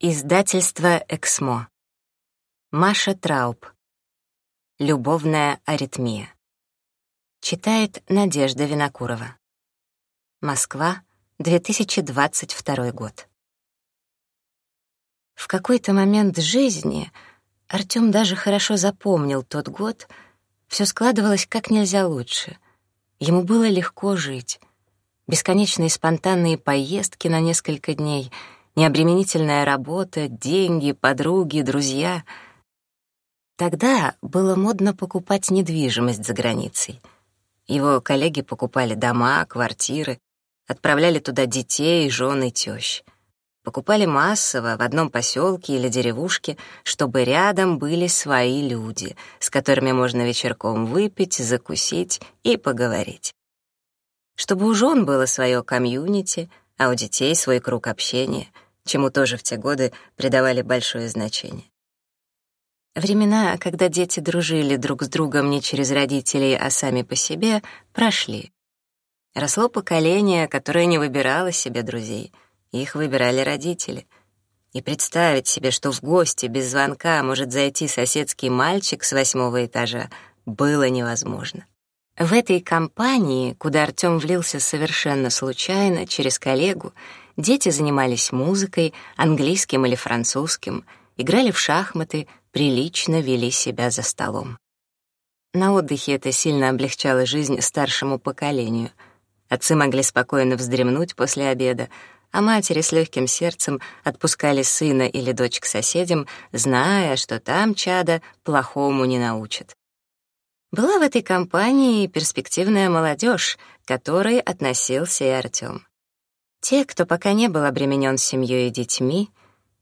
Издательство «Эксмо». Маша Трауб. «Любовная аритмия». Читает Надежда Винокурова. Москва, 2022 год. В какой-то момент жизни Артём даже хорошо запомнил тот год, всё складывалось как нельзя лучше. Ему было легко жить. Бесконечные спонтанные поездки на несколько дней — необременительная работа, деньги, подруги, друзья. Тогда было модно покупать недвижимость за границей. Его коллеги покупали дома, квартиры, отправляли туда детей, жён и тёщ. Покупали массово в одном поселке или деревушке, чтобы рядом были свои люди, с которыми можно вечерком выпить, закусить и поговорить. Чтобы у жён было своё комьюнити, а у детей свой круг общения — чему тоже в те годы придавали большое значение. Времена, когда дети дружили друг с другом не через родителей, а сами по себе, прошли. Росло поколение, которое не выбирало себе друзей. Их выбирали родители. И представить себе, что в гости без звонка может зайти соседский мальчик с восьмого этажа, было невозможно. В этой компании, куда Артём влился совершенно случайно, через коллегу, Дети занимались музыкой, английским или французским, играли в шахматы, прилично вели себя за столом. На отдыхе это сильно облегчало жизнь старшему поколению. Отцы могли спокойно вздремнуть после обеда, а матери с легким сердцем отпускали сына или дочь к соседям, зная, что там чада плохому не научат. Была в этой компании перспективная молодежь, к которой относился и Артём. Те, кто пока не был обременен семьей и детьми,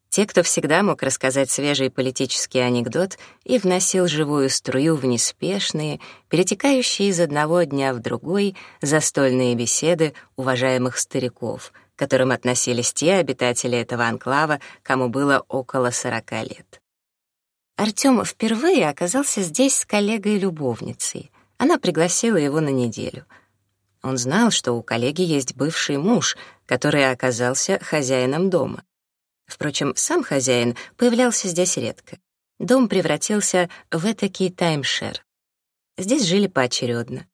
те, кто всегда мог рассказать свежий политический анекдот и вносил живую струю в неспешные, перетекающие из одного дня в другой застольные беседы уважаемых стариков, к которым относились те обитатели этого анклава, кому было около сорока лет. Артём впервые оказался здесь с коллегой-любовницей. Она пригласила его на неделю — он знал, что у коллеги есть бывший муж, который оказался хозяином дома. Впрочем, сам хозяин появлялся здесь редко. Дом превратился в этакий таймшер. Здесь жили поочередно.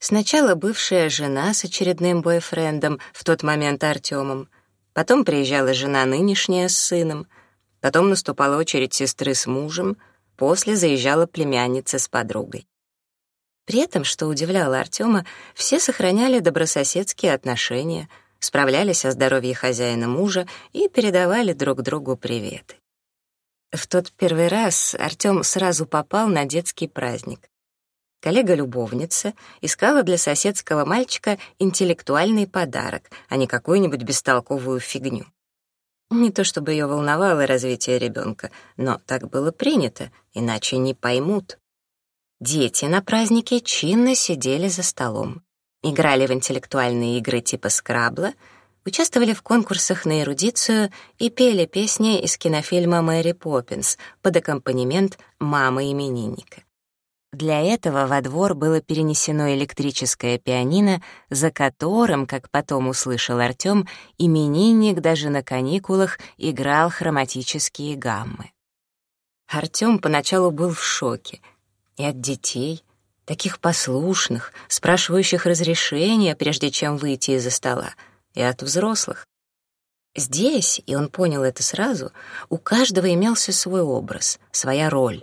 Сначала бывшая жена с очередным бойфрендом, в тот момент Артемом. Потом приезжала жена нынешняя с сыном. Потом наступала очередь сестры с мужем. После заезжала племянница с подругой. При этом, что удивляло Артема, все сохраняли добрососедские отношения, справлялись о здоровье хозяина мужа и передавали друг другу приветы. В тот первый раз Артем сразу попал на детский праздник. Коллега-любовница искала для соседского мальчика интеллектуальный подарок, а не какую-нибудь бестолковую фигню. Не то чтобы ее волновало развитие ребенка, но так было принято, иначе не поймут. Дети на празднике чинно сидели за столом, играли в интеллектуальные игры типа «Скрабла», участвовали в конкурсах на эрудицию и пели песни из кинофильма «Мэри Поппинс» под аккомпанемент мамы именинника. Для этого во двор было перенесено электрическое пианино, за которым, как потом услышал Артём, именинник даже на каникулах играл хроматические гаммы. Артём поначалу был в шоке — и от детей, таких послушных, спрашивающих разрешения, прежде чем выйти из-за стола, и от взрослых. Здесь, и он понял это сразу, у каждого имелся свой образ, своя роль.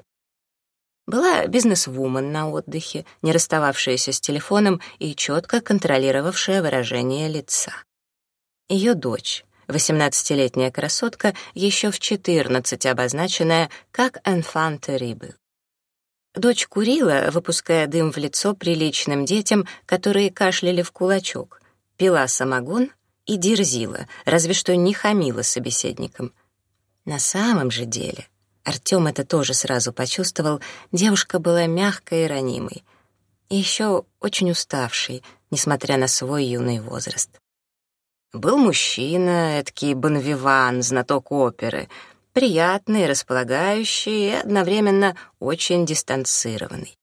Была бизнесвумен на отдыхе, не расстававшаяся с телефоном и четко контролировавшая выражение лица. Ее дочь, восемнадцатилетняя красотка, еще в 14 обозначенная как «Enfant terrible». Дочь курила, выпуская дым в лицо приличным детям, которые кашляли в кулачок, пила самогон и дерзила, разве что не хамила собеседникам. На самом же деле, Артём это тоже сразу почувствовал, девушка была мягкой и ранимой, и еще очень уставшей, несмотря на свой юный возраст. Был мужчина, эдакий Бонвиван, знаток оперы — приятный, располагающий и одновременно очень дистанцированный.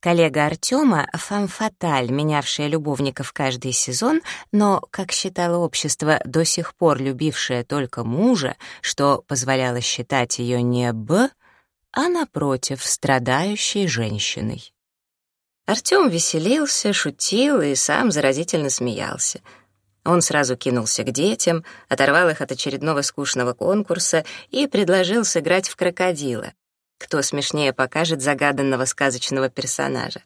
Коллега Артема, фамфаталь, менявшая любовников каждый сезон, но, как считало общество, до сих пор любившая только мужа, что позволяло считать ее не «б», а, напротив, страдающей женщиной. Артем веселился, шутил и сам заразительно смеялся — он сразу кинулся к детям, оторвал их от очередного скучного конкурса и предложил сыграть в крокодила. Кто смешнее покажет загаданного сказочного персонажа.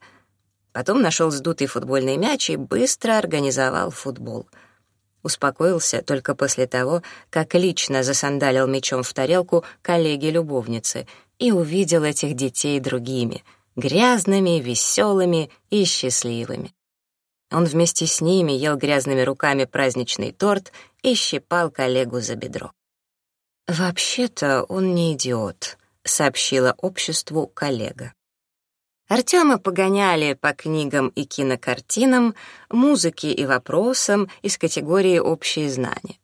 Потом нашел сдутый футбольный мяч и быстро организовал футбол. Успокоился только после того, как лично засандалил мячом в тарелку коллеги-любовницы и увидел этих детей другими — грязными, веселыми и счастливыми. Он вместе с ними ел грязными руками праздничный торт и щипал коллегу за бедро. «Вообще-то он не идиот», — сообщила обществу коллега. Артема погоняли по книгам и кинокартинам, музыке и вопросам из категории «Общие знания».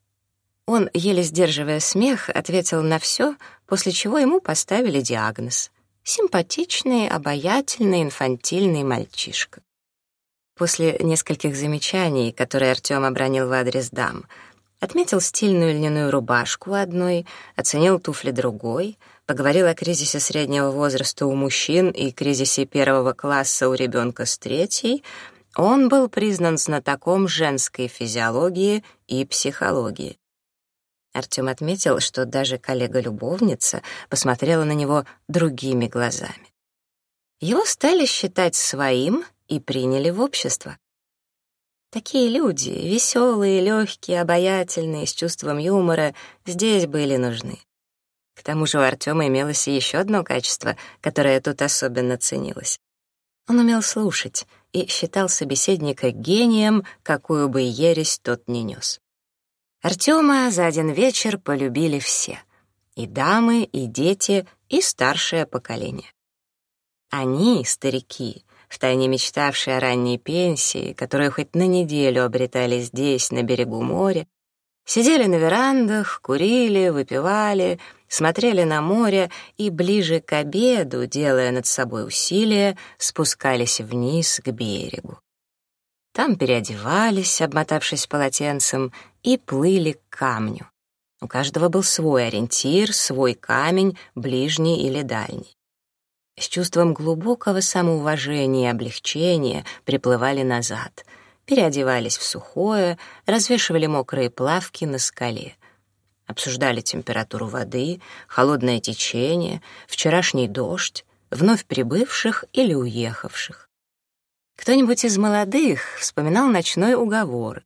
Он, еле сдерживая смех, ответил на все, после чего ему поставили диагноз — симпатичный, обаятельный, инфантильный мальчишка после нескольких замечаний, которые Артём обронил в адрес дам. Отметил стильную льняную рубашку одной, оценил туфли другой, поговорил о кризисе среднего возраста у мужчин и кризисе первого класса у ребенка с третьей. Он был признан знатоком женской физиологии и психологии. Артём отметил, что даже коллега-любовница посмотрела на него другими глазами. Его стали считать своим — и приняли в общество. Такие люди, веселые, легкие, обаятельные, с чувством юмора, здесь были нужны. К тому же у Артема имелось еще одно качество, которое тут особенно ценилось. Он умел слушать и считал собеседника гением, какую бы ересь тот ни нес. Артема за один вечер полюбили все — и дамы, и дети, и старшее поколение. Они, старики, втайне мечтавшие о ранней пенсии, которые хоть на неделю обретали здесь, на берегу моря, сидели на верандах, курили, выпивали, смотрели на море и ближе к обеду, делая над собой усилия, спускались вниз к берегу. Там переодевались, обмотавшись полотенцем, и плыли к камню. У каждого был свой ориентир, свой камень, ближний или дальний с чувством глубокого самоуважения и облегчения приплывали назад, переодевались в сухое, развешивали мокрые плавки на скале. Обсуждали температуру воды, холодное течение, вчерашний дождь, вновь прибывших или уехавших. Кто-нибудь из молодых вспоминал ночной уговор.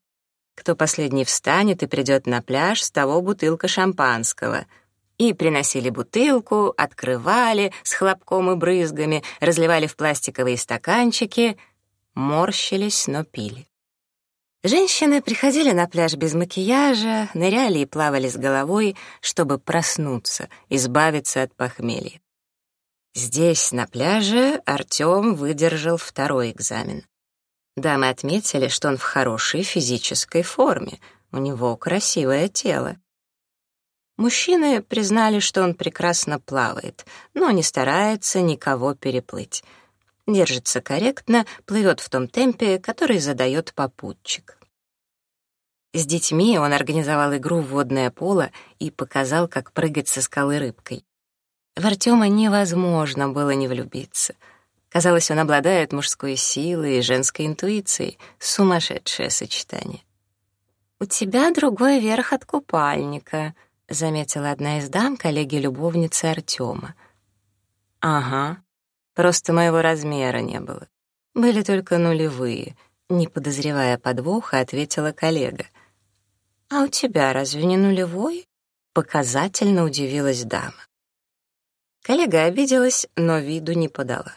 Кто последний встанет и придет на пляж, с того бутылка шампанского — и приносили бутылку, открывали с хлопком и брызгами, разливали в пластиковые стаканчики, морщились, но пили. Женщины приходили на пляж без макияжа, ныряли и плавали с головой, чтобы проснуться, избавиться от похмелья. Здесь, на пляже, Артём выдержал второй экзамен. Дамы отметили, что он в хорошей физической форме, у него красивое тело. Мужчины признали, что он прекрасно плавает, но не старается никого переплыть. Держится корректно, плывет в том темпе, который задает попутчик. С детьми он организовал игру в водное поло и показал, как прыгать со скалы рыбкой. В Артема невозможно было не влюбиться. Казалось, он обладает мужской силой и женской интуицией. Сумасшедшее сочетание. «У тебя другой верх от купальника», — заметила одна из дам, коллеги-любовницы Артёма. «Ага, просто моего размера не было. Были только нулевые», — не подозревая подвоха, ответила коллега. «А у тебя разве не нулевой?» — показательно удивилась дама. Коллега обиделась, но виду не подала.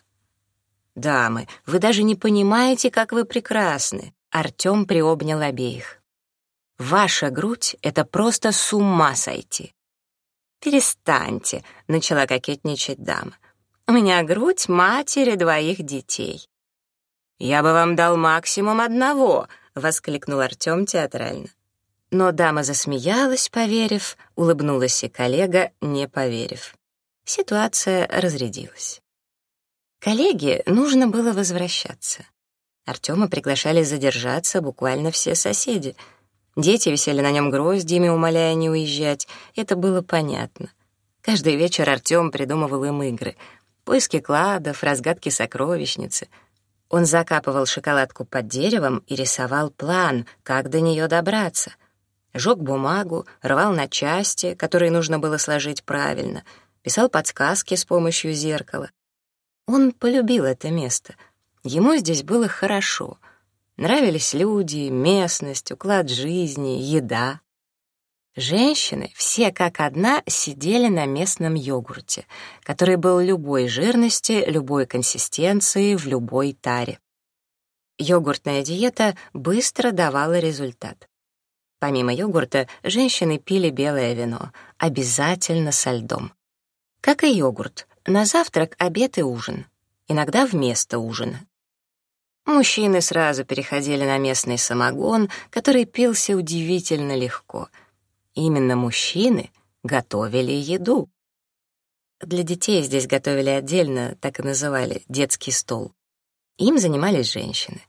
«Дамы, вы даже не понимаете, как вы прекрасны!» Артём приобнял обеих. Ваша грудь — это просто с ума сойти». «Перестаньте», — начала кокетничать дама. «У меня грудь матери двоих детей». «Я бы вам дал максимум одного», — воскликнул Артем театрально. Но дама засмеялась, поверив, улыбнулась и коллега, не поверив. Ситуация разрядилась. Коллеге нужно было возвращаться. Артема приглашали задержаться буквально все соседи — Дети висели на нем гроздьями, умоляя не уезжать. Это было понятно. Каждый вечер Артем придумывал им игры. Поиски кладов, разгадки сокровищницы. Он закапывал шоколадку под деревом и рисовал план, как до нее добраться. Жёг бумагу, рвал на части, которые нужно было сложить правильно, писал подсказки с помощью зеркала. Он полюбил это место. Ему здесь было хорошо — Нравились люди, местность, уклад жизни, еда. Женщины все как одна сидели на местном йогурте, который был любой жирности, любой консистенции, в любой таре. Йогуртная диета быстро давала результат. Помимо йогурта, женщины пили белое вино, обязательно со льдом. Как и йогурт, на завтрак, обед и ужин. Иногда вместо ужина, Мужчины сразу переходили на местный самогон, который пился удивительно легко. Именно мужчины готовили еду. Для детей здесь готовили отдельно, так и называли детский стол. Им занимались женщины.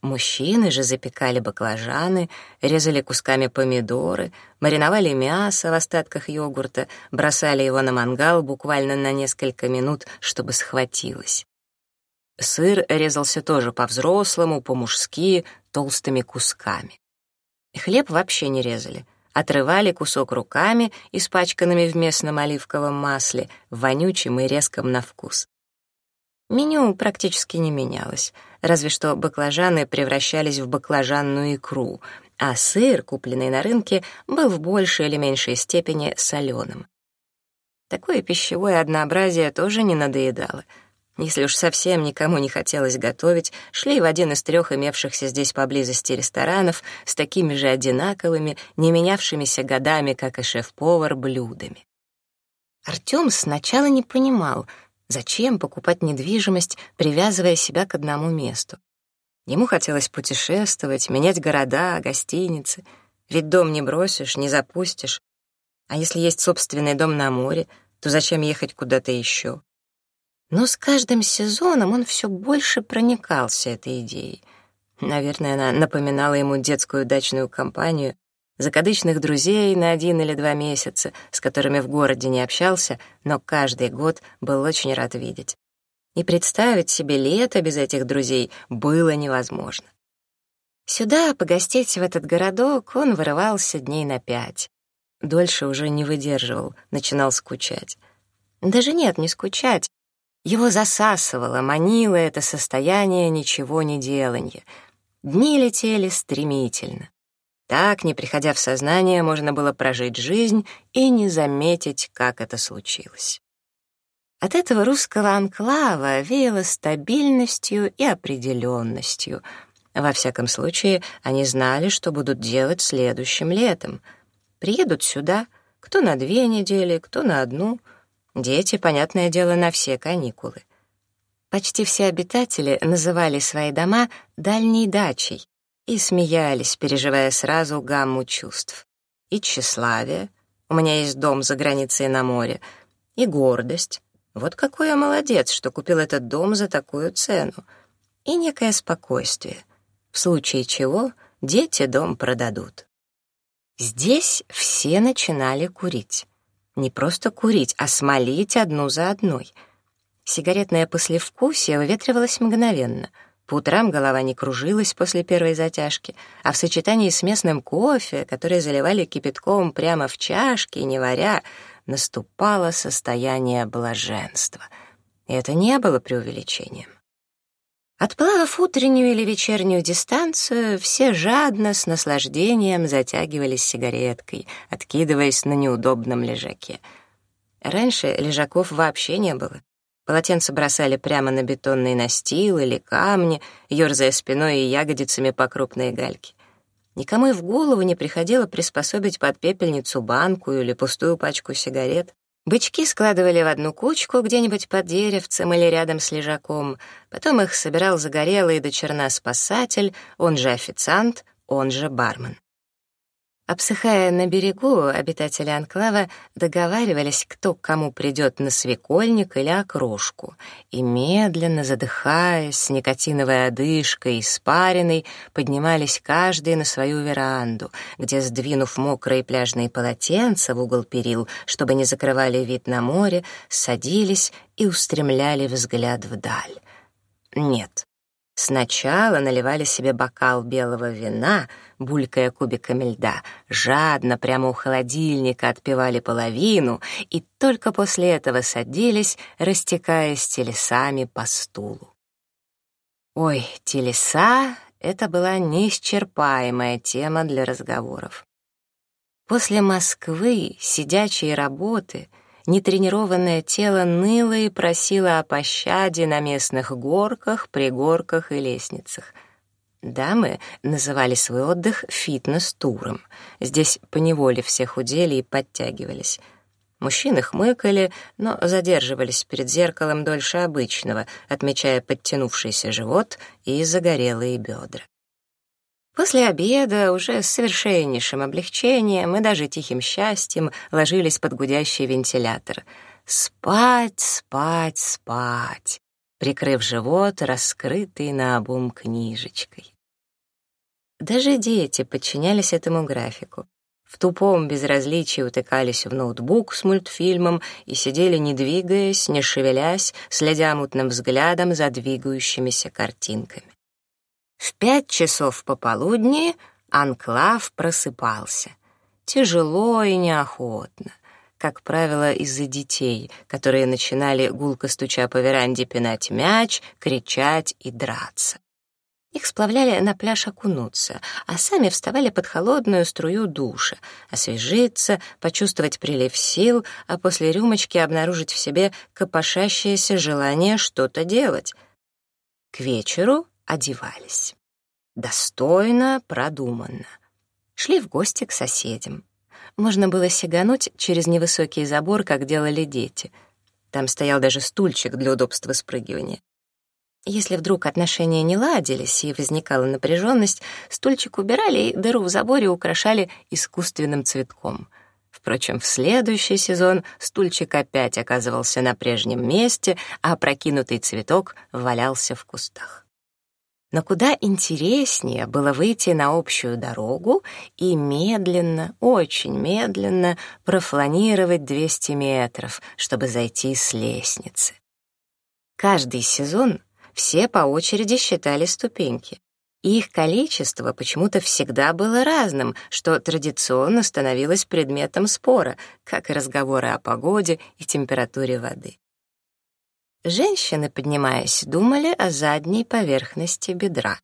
Мужчины же запекали баклажаны, резали кусками помидоры, мариновали мясо в остатках йогурта, бросали его на мангал буквально на несколько минут, чтобы схватилось. Сыр резался тоже по-взрослому, по-мужски, толстыми кусками. Хлеб вообще не резали. Отрывали кусок руками, испачканными в местном оливковом масле, вонючим и резком на вкус. Меню практически не менялось, разве что баклажаны превращались в баклажанную икру, а сыр, купленный на рынке, был в большей или меньшей степени соленым. Такое пищевое однообразие тоже не надоедало — если уж совсем никому не хотелось готовить, шли в один из трех имевшихся здесь поблизости ресторанов с такими же одинаковыми, не менявшимися годами, как и шеф-повар, блюдами. Артём сначала не понимал, зачем покупать недвижимость, привязывая себя к одному месту. Ему хотелось путешествовать, менять города, гостиницы. Ведь дом не бросишь, не запустишь. А если есть собственный дом на море, то зачем ехать куда-то еще? Но с каждым сезоном он все больше проникался этой идеей. Наверное, она напоминала ему детскую дачную компанию, закадычных друзей на один или два месяца, с которыми в городе не общался, но каждый год был очень рад видеть. И представить себе лето без этих друзей было невозможно. Сюда, погостить в этот городок, он вырывался дней на пять. Дольше уже не выдерживал, начинал скучать. Даже нет, не скучать, его засасывало, манило это состояние ничего не деланья. Дни летели стремительно. Так, не приходя в сознание, можно было прожить жизнь и не заметить, как это случилось. От этого русского анклава веяло стабильностью и определенностью. Во всяком случае, они знали, что будут делать следующим летом. Приедут сюда, кто на две недели, кто на одну — Дети, понятное дело, на все каникулы. Почти все обитатели называли свои дома «дальней дачей» и смеялись, переживая сразу гамму чувств. И тщеславие, у меня есть дом за границей на море, и гордость, вот какой я молодец, что купил этот дом за такую цену, и некое спокойствие, в случае чего дети дом продадут. Здесь все начинали курить не просто курить, а смолить одну за одной. Сигаретное послевкусие выветривалось мгновенно. По утрам голова не кружилась после первой затяжки, а в сочетании с местным кофе, который заливали кипятком прямо в чашке, не варя, наступало состояние блаженства. И это не было преувеличением. Отплавав утреннюю или вечернюю дистанцию, все жадно, с наслаждением затягивались сигареткой, откидываясь на неудобном лежаке. Раньше лежаков вообще не было. Полотенца бросали прямо на бетонный настил или камни, ёрзая спиной и ягодицами по крупной гальке. Никому и в голову не приходило приспособить под пепельницу банку или пустую пачку сигарет. Бычки складывали в одну кучку где-нибудь под деревцем или рядом с лежаком. Потом их собирал загорелый до черна спасатель, он же официант, он же бармен. Обсыхая на берегу, обитатели анклава договаривались, кто к кому придет на свекольник или окрошку, и медленно задыхаясь, с никотиновой одышкой и спаренной, поднимались каждый на свою веранду, где, сдвинув мокрые пляжные полотенца в угол перил, чтобы не закрывали вид на море, садились и устремляли взгляд вдаль. Нет, Сначала наливали себе бокал белого вина, булькая кубиками льда, жадно прямо у холодильника отпивали половину и только после этого садились, растекаясь телесами по стулу. Ой, телеса — это была неисчерпаемая тема для разговоров. После Москвы, сидячей работы, нетренированное тело ныло и просило о пощаде на местных горках, пригорках и лестницах. Дамы называли свой отдых фитнес-туром. Здесь поневоле все худели и подтягивались. Мужчины хмыкали, но задерживались перед зеркалом дольше обычного, отмечая подтянувшийся живот и загорелые бедра. После обеда уже с совершеннейшим облегчением и даже тихим счастьем ложились под гудящий вентилятор. Спать, спать, спать, прикрыв живот, раскрытый наобум книжечкой. Даже дети подчинялись этому графику. В тупом безразличии утыкались в ноутбук с мультфильмом и сидели, не двигаясь, не шевелясь, следя мутным взглядом за двигающимися картинками. В пять часов пополудни анклав просыпался. Тяжело и неохотно, как правило, из-за детей, которые начинали, гулко стуча по веранде, пинать мяч, кричать и драться. Их сплавляли на пляж окунуться, а сами вставали под холодную струю душа, освежиться, почувствовать прилив сил, а после рюмочки обнаружить в себе копошащееся желание что-то делать. К вечеру одевались. Достойно, продуманно. Шли в гости к соседям. Можно было сигануть через невысокий забор, как делали дети. Там стоял даже стульчик для удобства спрыгивания. Если вдруг отношения не ладились и возникала напряженность, стульчик убирали и дыру в заборе украшали искусственным цветком. Впрочем, в следующий сезон стульчик опять оказывался на прежнем месте, а прокинутый цветок валялся в кустах. Но куда интереснее было выйти на общую дорогу и медленно, очень медленно профлонировать 200 метров, чтобы зайти с лестницы. Каждый сезон все по очереди считали ступеньки. Их количество почему-то всегда было разным, что традиционно становилось предметом спора, как и разговоры о погоде и температуре воды. Женщины, поднимаясь, думали о задней поверхности бедра.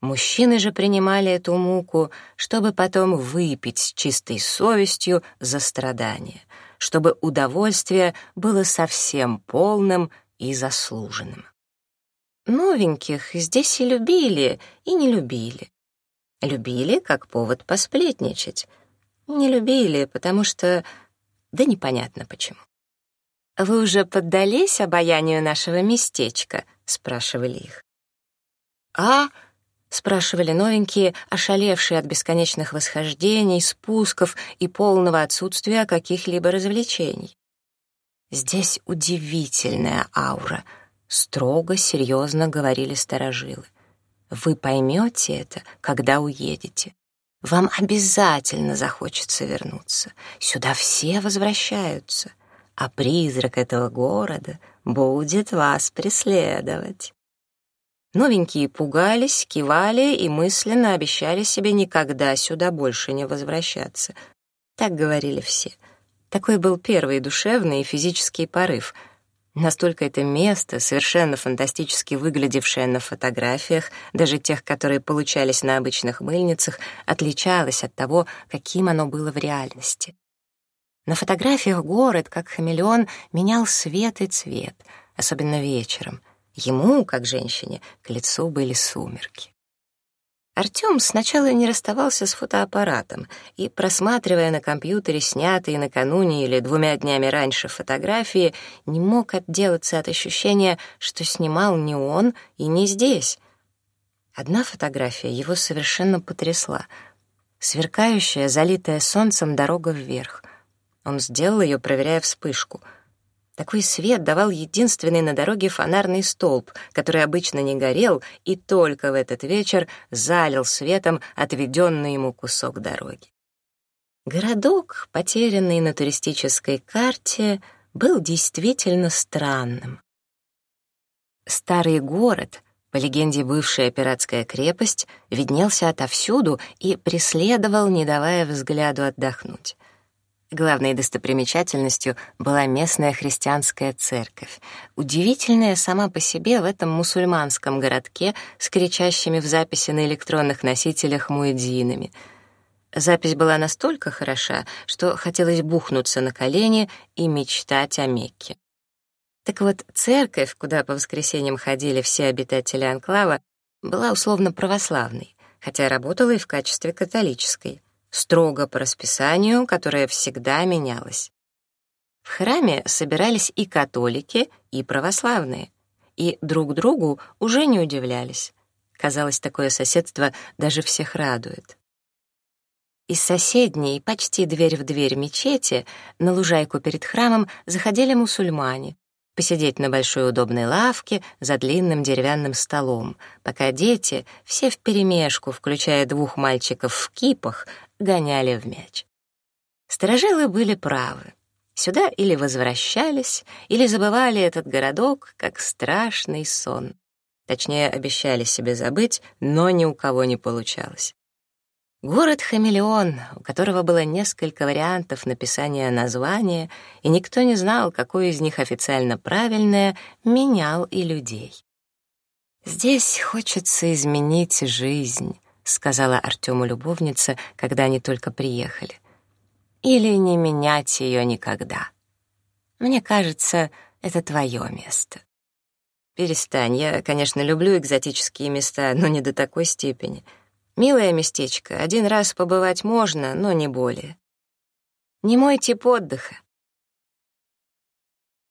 Мужчины же принимали эту муку, чтобы потом выпить с чистой совестью за страдания, чтобы удовольствие было совсем полным и заслуженным. Новеньких здесь и любили, и не любили. Любили как повод посплетничать. Не любили, потому что... Да непонятно почему. «Вы уже поддались обаянию нашего местечка?» — спрашивали их. «А?» — спрашивали новенькие, ошалевшие от бесконечных восхождений, спусков и полного отсутствия каких-либо развлечений. «Здесь удивительная аура», — строго, серьезно говорили старожилы. «Вы поймете это, когда уедете. Вам обязательно захочется вернуться. Сюда все возвращаются» а призрак этого города будет вас преследовать». Новенькие пугались, кивали и мысленно обещали себе никогда сюда больше не возвращаться. Так говорили все. Такой был первый душевный и физический порыв. Настолько это место, совершенно фантастически выглядевшее на фотографиях, даже тех, которые получались на обычных мыльницах, отличалось от того, каким оно было в реальности. На фотографиях город, как хамелеон, менял свет и цвет, особенно вечером. Ему, как женщине, к лицу были сумерки. Артём сначала не расставался с фотоаппаратом и, просматривая на компьютере снятые накануне или двумя днями раньше фотографии, не мог отделаться от ощущения, что снимал не он и не здесь. Одна фотография его совершенно потрясла. Сверкающая, залитая солнцем дорога вверх. Он сделал ее, проверяя вспышку. Такой свет давал единственный на дороге фонарный столб, который обычно не горел и только в этот вечер залил светом отведенный ему кусок дороги. Городок, потерянный на туристической карте, был действительно странным. Старый город, по легенде бывшая пиратская крепость, виднелся отовсюду и преследовал, не давая взгляду отдохнуть. Главной достопримечательностью была местная христианская церковь, удивительная сама по себе в этом мусульманском городке с кричащими в записи на электронных носителях муэдзинами. Запись была настолько хороша, что хотелось бухнуться на колени и мечтать о Мекке. Так вот, церковь, куда по воскресеньям ходили все обитатели анклава, была условно православной, хотя работала и в качестве католической — строго по расписанию, которое всегда менялось. В храме собирались и католики, и православные, и друг другу уже не удивлялись. Казалось, такое соседство даже всех радует. Из соседней, почти дверь в дверь мечети, на лужайку перед храмом заходили мусульмане, посидеть на большой удобной лавке за длинным деревянным столом, пока дети, все вперемешку, включая двух мальчиков в кипах, гоняли в мяч. Сторожилы были правы. Сюда или возвращались, или забывали этот городок, как страшный сон. Точнее, обещали себе забыть, но ни у кого не получалось. Город-хамелеон, у которого было несколько вариантов написания названия, и никто не знал, какое из них официально правильное, менял и людей. «Здесь хочется изменить жизнь», сказала Артёму любовница, когда они только приехали. Или не менять её никогда. Мне кажется, это твоё место. Перестань, я, конечно, люблю экзотические места, но не до такой степени. Милое местечко, один раз побывать можно, но не более. Не мой тип отдыха.